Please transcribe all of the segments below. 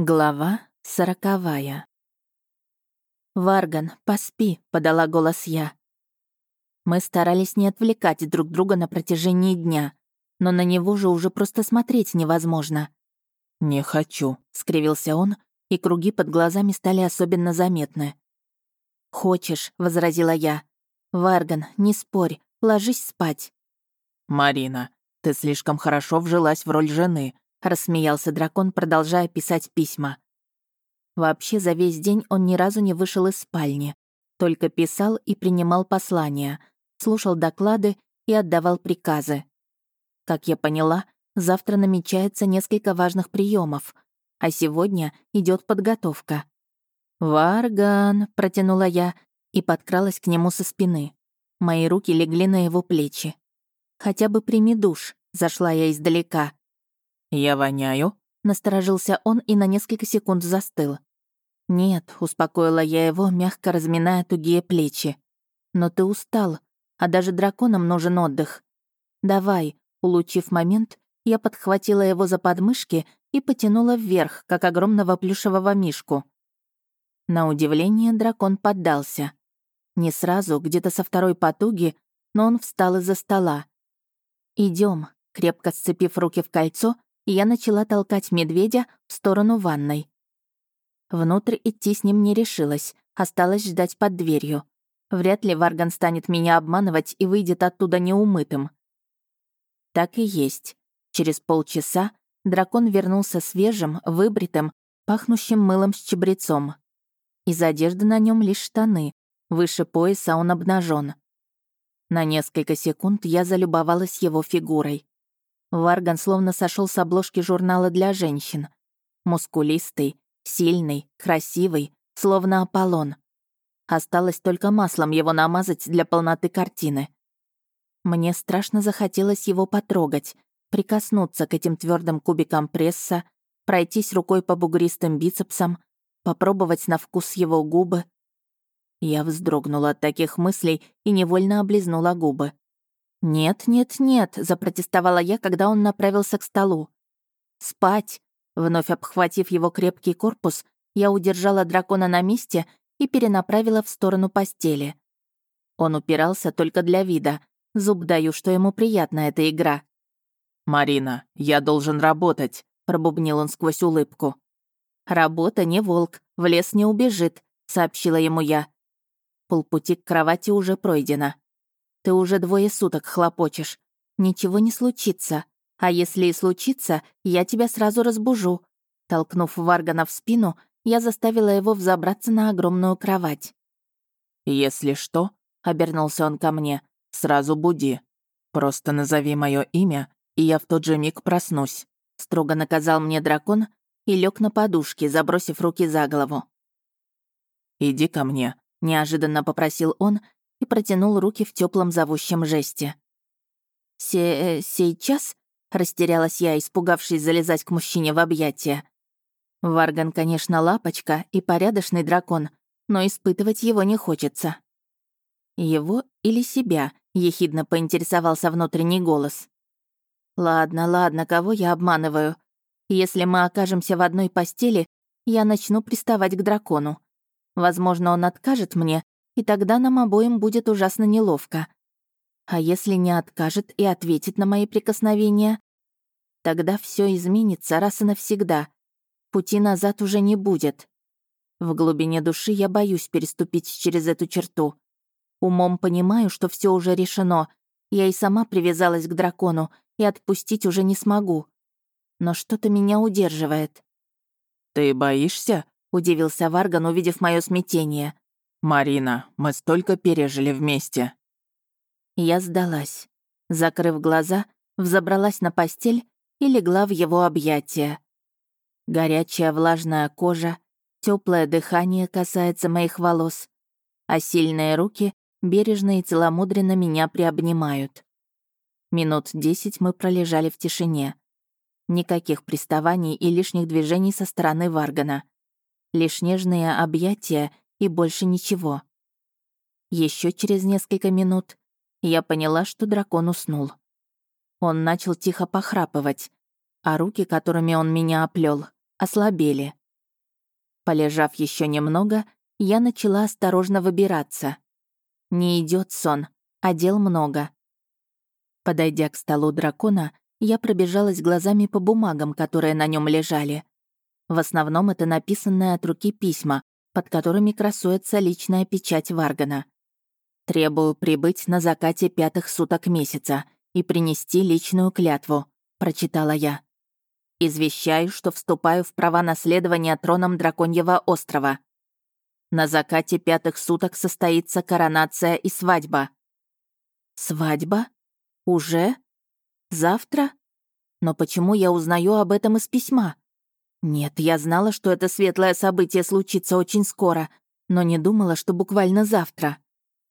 Глава сороковая. «Варган, поспи», — подала голос я. Мы старались не отвлекать друг друга на протяжении дня, но на него же уже просто смотреть невозможно. «Не хочу», — скривился он, и круги под глазами стали особенно заметны. «Хочешь», — возразила я. «Варган, не спорь, ложись спать». «Марина, ты слишком хорошо вжилась в роль жены», — рассмеялся дракон, продолжая писать письма. Вообще, за весь день он ни разу не вышел из спальни. Только писал и принимал послания, слушал доклады и отдавал приказы. Как я поняла, завтра намечается несколько важных приемов, а сегодня идет подготовка. «Варган», — протянула я и подкралась к нему со спины. Мои руки легли на его плечи. «Хотя бы прими душ», — зашла я издалека. «Я воняю?» — насторожился он и на несколько секунд застыл. «Нет», — успокоила я его, мягко разминая тугие плечи. «Но ты устал, а даже драконам нужен отдых. Давай», — улучив момент, я подхватила его за подмышки и потянула вверх, как огромного плюшевого мишку. На удивление дракон поддался. Не сразу, где-то со второй потуги, но он встал из-за стола. Идем, крепко сцепив руки в кольцо, я начала толкать медведя в сторону ванной. Внутрь идти с ним не решилась, осталось ждать под дверью. Вряд ли Варган станет меня обманывать и выйдет оттуда неумытым. Так и есть. Через полчаса дракон вернулся свежим, выбритым, пахнущим мылом с чабрецом. Из одежды на нем лишь штаны, выше пояса он обнажен. На несколько секунд я залюбовалась его фигурой. Варган словно сошел с обложки журнала для женщин. Мускулистый, сильный, красивый, словно Аполлон. Осталось только маслом его намазать для полноты картины. Мне страшно захотелось его потрогать, прикоснуться к этим твердым кубикам пресса, пройтись рукой по бугристым бицепсам, попробовать на вкус его губы. Я вздрогнула от таких мыслей и невольно облизнула губы. «Нет, нет, нет», — запротестовала я, когда он направился к столу. «Спать!» Вновь обхватив его крепкий корпус, я удержала дракона на месте и перенаправила в сторону постели. Он упирался только для вида. Зуб даю, что ему приятна эта игра. «Марина, я должен работать», — пробубнил он сквозь улыбку. «Работа не волк, в лес не убежит», — сообщила ему я. Полпути к кровати уже пройдено. Ты уже двое суток хлопочешь. Ничего не случится. А если и случится, я тебя сразу разбужу». Толкнув Варгана в спину, я заставила его взобраться на огромную кровать. «Если что», — обернулся он ко мне, — «сразу буди. Просто назови мое имя, и я в тот же миг проснусь», — строго наказал мне дракон и лег на подушке, забросив руки за голову. «Иди ко мне», — неожиданно попросил он и протянул руки в теплом зовущем жесте. «Се... Э, сейчас?» — растерялась я, испугавшись залезать к мужчине в объятия. Варган, конечно, лапочка и порядочный дракон, но испытывать его не хочется. Его или себя, ехидно поинтересовался внутренний голос. Ладно, ладно, кого я обманываю? Если мы окажемся в одной постели, я начну приставать к дракону. Возможно, он откажет мне, и тогда нам обоим будет ужасно неловко. А если не откажет и ответит на мои прикосновения? Тогда все изменится раз и навсегда. Пути назад уже не будет. В глубине души я боюсь переступить через эту черту. Умом понимаю, что все уже решено. Я и сама привязалась к дракону, и отпустить уже не смогу. Но что-то меня удерживает. «Ты боишься?» — удивился Варган, увидев мое смятение. «Марина, мы столько пережили вместе». Я сдалась. Закрыв глаза, взобралась на постель и легла в его объятия. Горячая влажная кожа, теплое дыхание касается моих волос, а сильные руки бережно и целомудренно меня приобнимают. Минут десять мы пролежали в тишине. Никаких приставаний и лишних движений со стороны Варгана. Лишь нежные объятия и больше ничего. Еще через несколько минут я поняла, что дракон уснул. Он начал тихо похрапывать, а руки, которыми он меня оплел, ослабели. Полежав еще немного, я начала осторожно выбираться. Не идет сон, а дел много. Подойдя к столу дракона, я пробежалась глазами по бумагам, которые на нем лежали. В основном это написанные от руки письма, под которыми красуется личная печать Варгана. «Требую прибыть на закате пятых суток месяца и принести личную клятву», — прочитала я. «Извещаю, что вступаю в права наследования троном Драконьего острова. На закате пятых суток состоится коронация и свадьба». «Свадьба? Уже? Завтра? Но почему я узнаю об этом из письма?» Нет, я знала, что это светлое событие случится очень скоро, но не думала, что буквально завтра.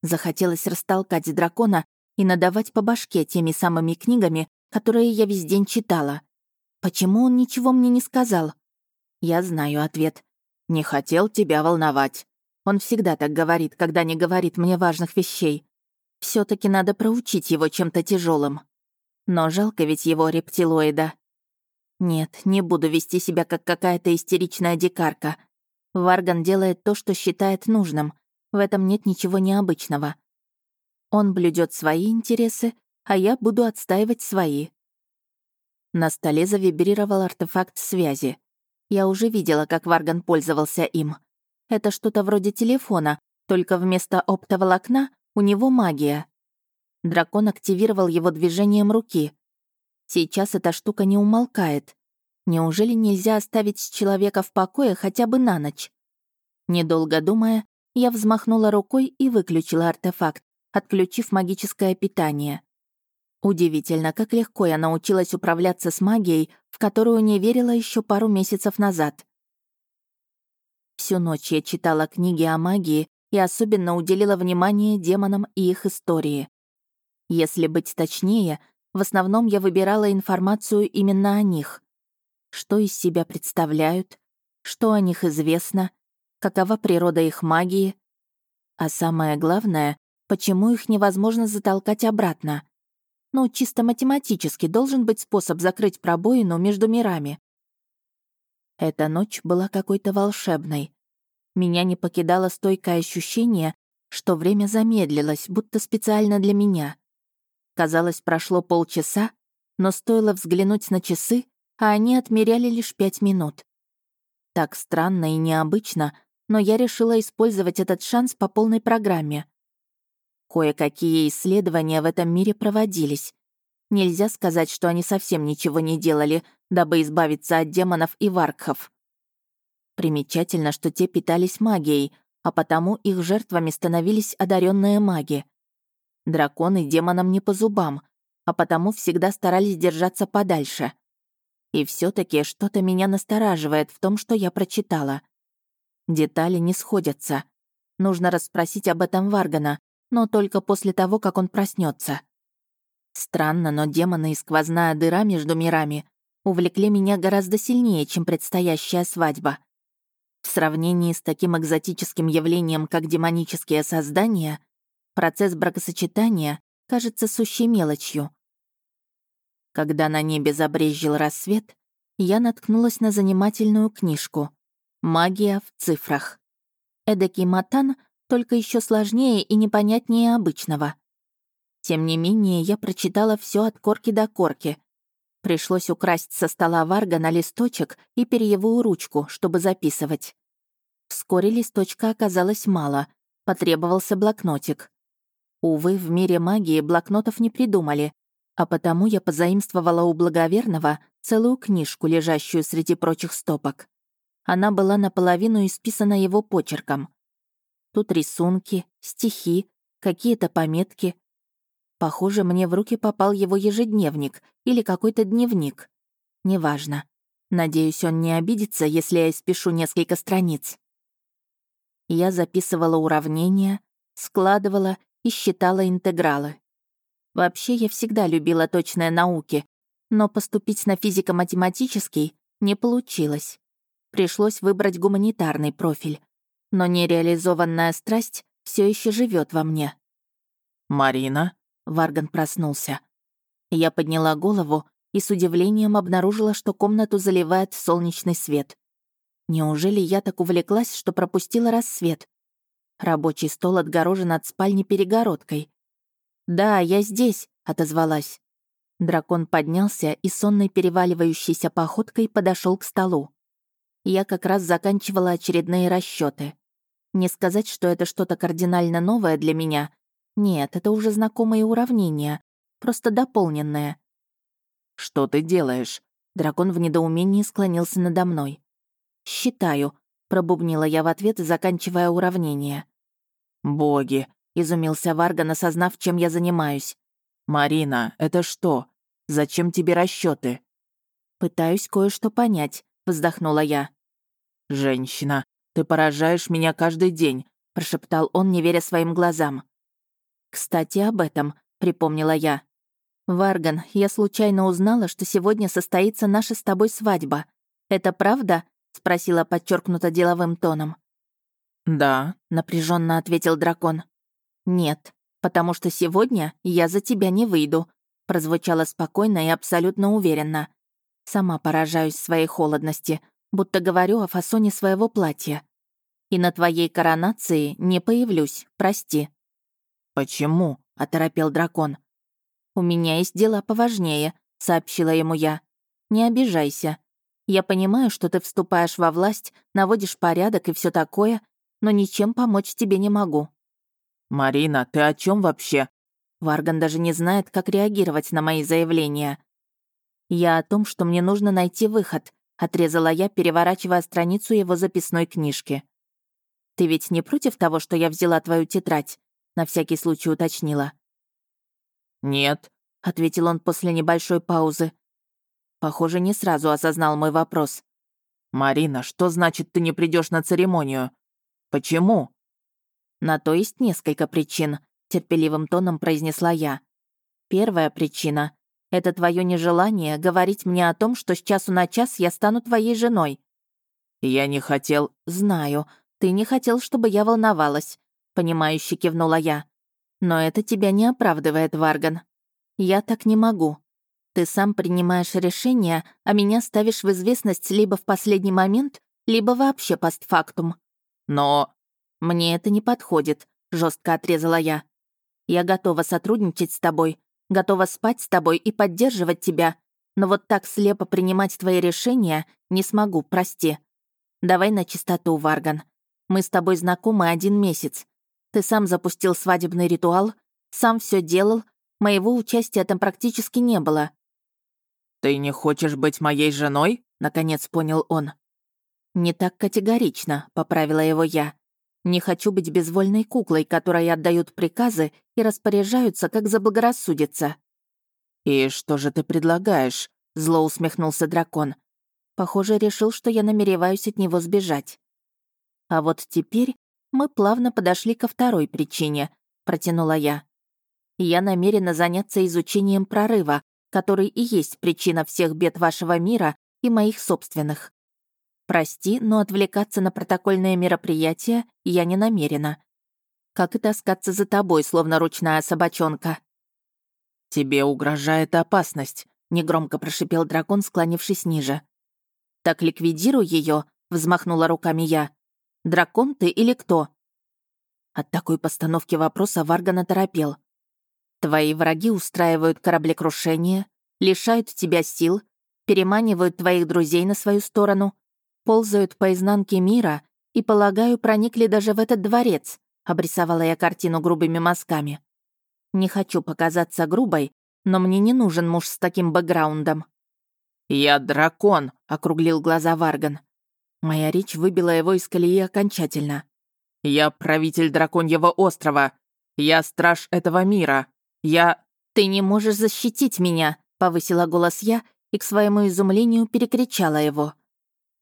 Захотелось растолкать дракона и надавать по башке теми самыми книгами, которые я весь день читала. Почему он ничего мне не сказал? Я знаю ответ. Не хотел тебя волновать. Он всегда так говорит, когда не говорит мне важных вещей. все таки надо проучить его чем-то тяжелым. Но жалко ведь его рептилоида. Нет, не буду вести себя как какая-то истеричная дикарка. Варган делает то, что считает нужным. В этом нет ничего необычного. Он блюдет свои интересы, а я буду отстаивать свои. На столе завибрировал артефакт связи. Я уже видела, как Варган пользовался им. Это что-то вроде телефона, только вместо оптоволокна у него магия. Дракон активировал его движением руки. Сейчас эта штука не умолкает. Неужели нельзя оставить человека в покое хотя бы на ночь? Недолго думая, я взмахнула рукой и выключила артефакт, отключив магическое питание. Удивительно, как легко я научилась управляться с магией, в которую не верила еще пару месяцев назад. Всю ночь я читала книги о магии и особенно уделила внимание демонам и их истории. Если быть точнее, в основном я выбирала информацию именно о них. Что из себя представляют, что о них известно, какова природа их магии. А самое главное, почему их невозможно затолкать обратно. Ну, чисто математически должен быть способ закрыть пробоину между мирами. Эта ночь была какой-то волшебной. Меня не покидало стойкое ощущение, что время замедлилось, будто специально для меня. Казалось, прошло полчаса, но стоило взглянуть на часы, а они отмеряли лишь пять минут. Так странно и необычно, но я решила использовать этот шанс по полной программе. Кое-какие исследования в этом мире проводились. Нельзя сказать, что они совсем ничего не делали, дабы избавиться от демонов и варкхов. Примечательно, что те питались магией, а потому их жертвами становились одаренные маги. Драконы демонам не по зубам, а потому всегда старались держаться подальше. И все таки что-то меня настораживает в том, что я прочитала. Детали не сходятся. Нужно расспросить об этом Варгана, но только после того, как он проснется. Странно, но демоны и сквозная дыра между мирами увлекли меня гораздо сильнее, чем предстоящая свадьба. В сравнении с таким экзотическим явлением, как демонические создания, Процесс бракосочетания кажется сущей мелочью. Когда на небе забрезжил рассвет, я наткнулась на занимательную книжку «Магия в цифрах». Эдакий матан, только еще сложнее и непонятнее обычного. Тем не менее, я прочитала все от корки до корки. Пришлось украсть со стола Варга на листочек и перьевую ручку, чтобы записывать. Вскоре листочка оказалось мало, потребовался блокнотик. Увы, в мире магии блокнотов не придумали, а потому я позаимствовала у благоверного целую книжку, лежащую среди прочих стопок. Она была наполовину исписана его почерком. Тут рисунки, стихи, какие-то пометки. Похоже, мне в руки попал его ежедневник или какой-то дневник. Неважно. Надеюсь, он не обидится, если я испишу несколько страниц. Я записывала уравнения, складывала и считала интегралы. Вообще, я всегда любила точные науки, но поступить на физико-математический не получилось. Пришлось выбрать гуманитарный профиль. Но нереализованная страсть все еще живет во мне. «Марина?» — Варган проснулся. Я подняла голову и с удивлением обнаружила, что комнату заливает солнечный свет. Неужели я так увлеклась, что пропустила рассвет? Рабочий стол отгорожен от спальни перегородкой. «Да, я здесь», — отозвалась. Дракон поднялся и сонной переваливающейся походкой подошел к столу. Я как раз заканчивала очередные расчеты. Не сказать, что это что-то кардинально новое для меня. Нет, это уже знакомые уравнения, просто дополненное. «Что ты делаешь?» Дракон в недоумении склонился надо мной. «Считаю», — пробубнила я в ответ, заканчивая уравнение. «Боги!» — изумился Варган, осознав, чем я занимаюсь. «Марина, это что? Зачем тебе расчеты? «Пытаюсь кое-что понять», — вздохнула я. «Женщина, ты поражаешь меня каждый день», — прошептал он, не веря своим глазам. «Кстати, об этом», — припомнила я. «Варган, я случайно узнала, что сегодня состоится наша с тобой свадьба. Это правда?» — спросила подчеркнуто деловым тоном. «Да», — напряженно ответил дракон. «Нет, потому что сегодня я за тебя не выйду», — прозвучало спокойно и абсолютно уверенно. Сама поражаюсь своей холодности, будто говорю о фасоне своего платья. И на твоей коронации не появлюсь, прости». «Почему?» — оторопел дракон. «У меня есть дела поважнее», — сообщила ему я. «Не обижайся. Я понимаю, что ты вступаешь во власть, наводишь порядок и все такое, но ничем помочь тебе не могу». «Марина, ты о чем вообще?» Варган даже не знает, как реагировать на мои заявления. «Я о том, что мне нужно найти выход», — отрезала я, переворачивая страницу его записной книжки. «Ты ведь не против того, что я взяла твою тетрадь?» — на всякий случай уточнила. «Нет», — ответил он после небольшой паузы. Похоже, не сразу осознал мой вопрос. «Марина, что значит, ты не придешь на церемонию? Почему?» «На то есть несколько причин», — терпеливым тоном произнесла я. «Первая причина — это твое нежелание говорить мне о том, что с часу на час я стану твоей женой». «Я не хотел...» «Знаю. Ты не хотел, чтобы я волновалась», — понимающе кивнула я. «Но это тебя не оправдывает, Варган. Я так не могу. Ты сам принимаешь решение, а меня ставишь в известность либо в последний момент, либо вообще постфактум». «Но...» «Мне это не подходит», — жестко отрезала я. «Я готова сотрудничать с тобой, готова спать с тобой и поддерживать тебя, но вот так слепо принимать твои решения не смогу, прости. Давай на чистоту, Варган. Мы с тобой знакомы один месяц. Ты сам запустил свадебный ритуал, сам все делал, моего участия там практически не было». «Ты не хочешь быть моей женой?» — наконец понял он. «Не так категорично», — поправила его я. Не хочу быть безвольной куклой, которой отдают приказы и распоряжаются, как заблагорассудится». «И что же ты предлагаешь?» — зло усмехнулся дракон. Похоже, решил, что я намереваюсь от него сбежать. А вот теперь мы плавно подошли ко второй причине, протянула я. Я намерена заняться изучением прорыва, который и есть причина всех бед вашего мира и моих собственных. Прости, но отвлекаться на протокольные мероприятия я не намерена. Как и таскаться за тобой, словно ручная собачонка. «Тебе угрожает опасность», — негромко прошипел дракон, склонившись ниже. «Так ликвидируй ее, взмахнула руками я. «Дракон ты или кто?» От такой постановки вопроса Варган оторопел. «Твои враги устраивают кораблекрушение, лишают тебя сил, переманивают твоих друзей на свою сторону, ползают по изнанке мира и, полагаю, проникли даже в этот дворец», — обрисовала я картину грубыми мазками. «Не хочу показаться грубой, но мне не нужен муж с таким бэкграундом». «Я дракон», — округлил глаза Варган. Моя речь выбила его из колеи окончательно. «Я правитель драконьего острова. Я страж этого мира. Я...» «Ты не можешь защитить меня», — повысила голос я и к своему изумлению перекричала его.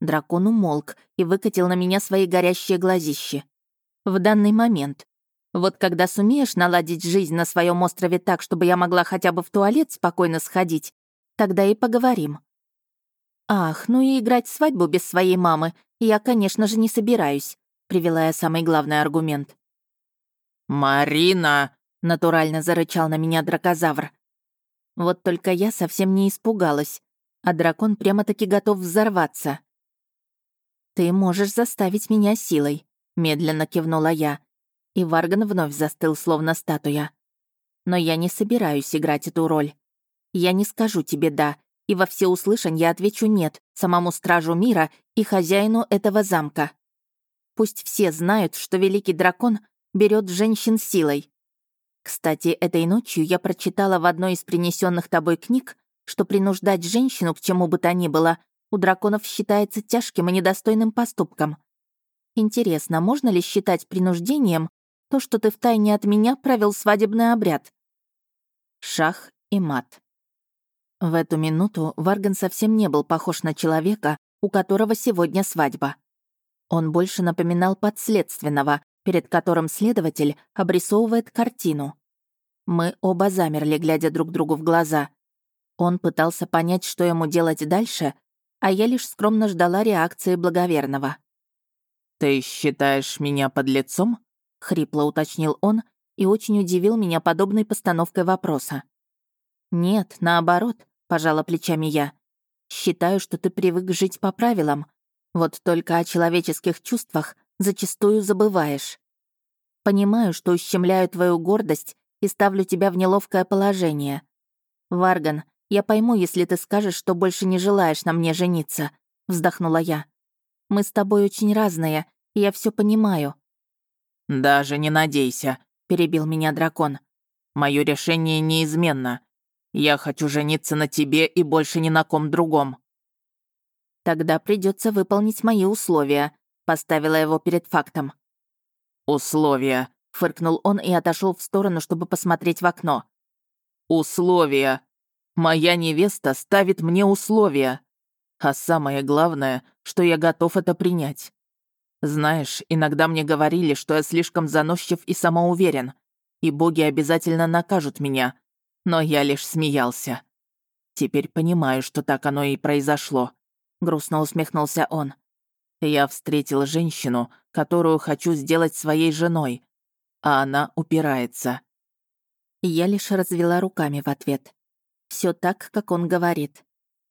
Дракон умолк и выкатил на меня свои горящие глазищи. В данный момент. Вот когда сумеешь наладить жизнь на своем острове так, чтобы я могла хотя бы в туалет спокойно сходить, тогда и поговорим. Ах, ну и играть свадьбу без своей мамы я, конечно же, не собираюсь, привела я самый главный аргумент. «Марина!» — натурально зарычал на меня дракозавр. Вот только я совсем не испугалась, а дракон прямо-таки готов взорваться. «Ты можешь заставить меня силой», — медленно кивнула я. И Варган вновь застыл, словно статуя. «Но я не собираюсь играть эту роль. Я не скажу тебе «да», и во всеуслышание отвечу «нет» самому стражу мира и хозяину этого замка. Пусть все знают, что великий дракон берет женщин силой. Кстати, этой ночью я прочитала в одной из принесенных тобой книг, что принуждать женщину к чему бы то ни было у драконов считается тяжким и недостойным поступком. Интересно, можно ли считать принуждением то, что ты втайне от меня провел свадебный обряд? Шах и мат. В эту минуту Варган совсем не был похож на человека, у которого сегодня свадьба. Он больше напоминал подследственного, перед которым следователь обрисовывает картину. Мы оба замерли, глядя друг другу в глаза. Он пытался понять, что ему делать дальше, а я лишь скромно ждала реакции благоверного. «Ты считаешь меня под лицом? хрипло уточнил он и очень удивил меня подобной постановкой вопроса. «Нет, наоборот», — пожала плечами я. «Считаю, что ты привык жить по правилам. Вот только о человеческих чувствах зачастую забываешь. Понимаю, что ущемляю твою гордость и ставлю тебя в неловкое положение. Варган, я пойму, если ты скажешь, что больше не желаешь на мне жениться», — вздохнула я. «Мы с тобой очень разные, и я все понимаю». «Даже не надейся», — перебил меня дракон. Мое решение неизменно. Я хочу жениться на тебе и больше ни на ком другом». «Тогда придется выполнить мои условия», — поставила его перед фактом. «Условия», — фыркнул он и отошел в сторону, чтобы посмотреть в окно. «Условия. Моя невеста ставит мне условия. А самое главное, что я готов это принять. Знаешь, иногда мне говорили, что я слишком заносчив и самоуверен, и боги обязательно накажут меня. Но я лишь смеялся. Теперь понимаю, что так оно и произошло. Грустно усмехнулся он. Я встретил женщину, которую хочу сделать своей женой, а она упирается. Я лишь развела руками в ответ. Все так, как он говорит.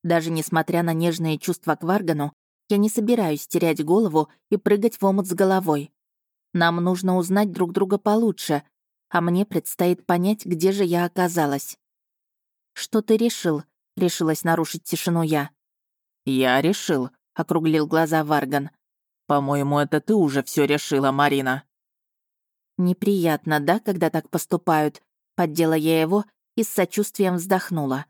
Даже несмотря на нежные чувства к Варгану, я не собираюсь терять голову и прыгать в омут с головой. Нам нужно узнать друг друга получше, а мне предстоит понять, где же я оказалась. «Что ты решил?» — решилась нарушить тишину я. «Я решил», — округлил глаза Варган. «По-моему, это ты уже все решила, Марина». «Неприятно, да, когда так поступают?» Поддела я его и с сочувствием вздохнула.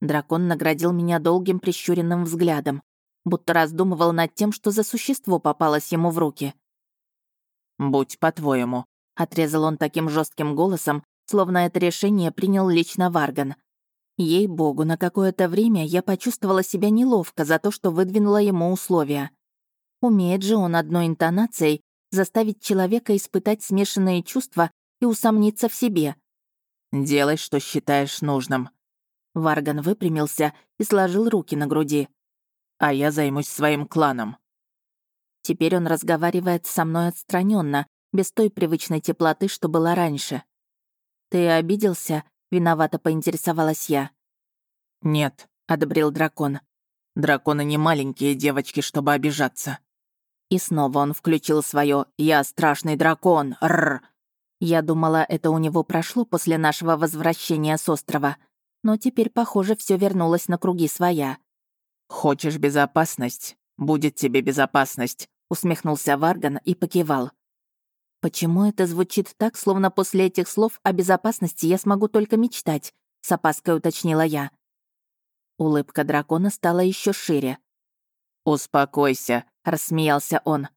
Дракон наградил меня долгим прищуренным взглядом, будто раздумывал над тем, что за существо попалось ему в руки. «Будь по-твоему», — отрезал он таким жестким голосом, словно это решение принял лично Варган. Ей-богу, на какое-то время я почувствовала себя неловко за то, что выдвинула ему условия. Умеет же он одной интонацией заставить человека испытать смешанные чувства и усомниться в себе. «Делай, что считаешь нужным». Варган выпрямился и сложил руки на груди. «А я займусь своим кланом». Теперь он разговаривает со мной отстраненно, без той привычной теплоты, что была раньше. «Ты обиделся?» — виновато поинтересовалась я. «Нет», — одобрил дракон. «Драконы не маленькие девочки, чтобы обижаться». И снова он включил свое «Я страшный дракон! Рррр!». Я думала, это у него прошло после нашего возвращения с острова, но теперь, похоже, все вернулось на круги своя. «Хочешь безопасность? Будет тебе безопасность», — усмехнулся Варган и покивал. «Почему это звучит так, словно после этих слов о безопасности я смогу только мечтать?» — с опаской уточнила я. Улыбка дракона стала еще шире. «Успокойся», — рассмеялся он.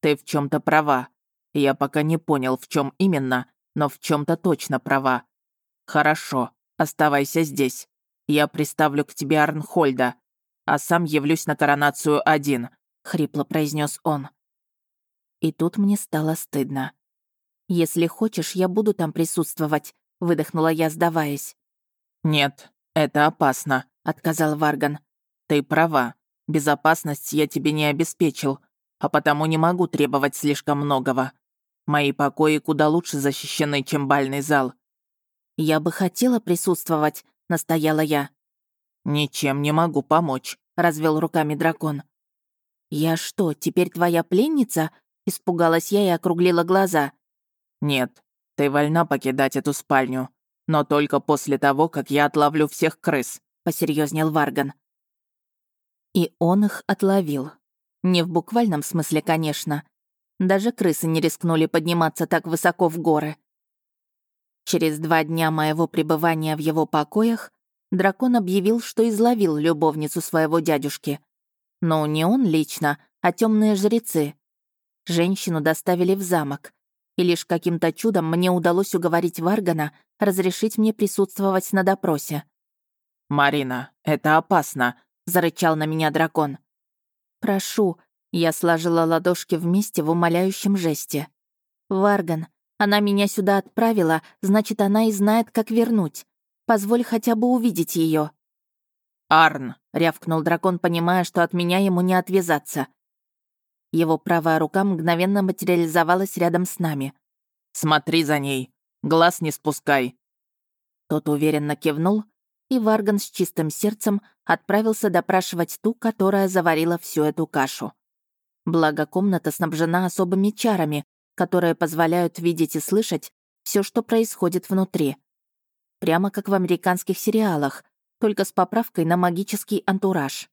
«Ты в чем то права. Я пока не понял, в чем именно, но в чем то точно права. Хорошо, оставайся здесь. Я приставлю к тебе Арнхольда, а сам явлюсь на коронацию один», — хрипло произнес он. И тут мне стало стыдно. «Если хочешь, я буду там присутствовать», — выдохнула я, сдаваясь. «Нет, это опасно», — отказал Варган. «Ты права. Безопасность я тебе не обеспечил, а потому не могу требовать слишком многого. Мои покои куда лучше защищены, чем бальный зал». «Я бы хотела присутствовать», — настояла я. «Ничем не могу помочь», — развел руками дракон. «Я что, теперь твоя пленница?» — испугалась я и округлила глаза. «Нет, ты вольна покидать эту спальню, но только после того, как я отловлю всех крыс», — посерьезнел Варган. И он их отловил. Не в буквальном смысле, конечно. Даже крысы не рискнули подниматься так высоко в горы. Через два дня моего пребывания в его покоях дракон объявил, что изловил любовницу своего дядюшки. Но не он лично, а темные жрецы. Женщину доставили в замок, и лишь каким-то чудом мне удалось уговорить Варгана разрешить мне присутствовать на допросе. «Марина, это опасно», — зарычал на меня дракон. «Прошу», — я сложила ладошки вместе в умоляющем жесте. «Варган, она меня сюда отправила, значит, она и знает, как вернуть. Позволь хотя бы увидеть ее. «Арн!» — рявкнул дракон, понимая, что от меня ему не отвязаться. Его правая рука мгновенно материализовалась рядом с нами. «Смотри за ней! Глаз не спускай!» Тот уверенно кивнул, и Варган с чистым сердцем отправился допрашивать ту, которая заварила всю эту кашу. Благо, комната снабжена особыми чарами, которые позволяют видеть и слышать все, что происходит внутри. Прямо как в американских сериалах, только с поправкой на магический антураж.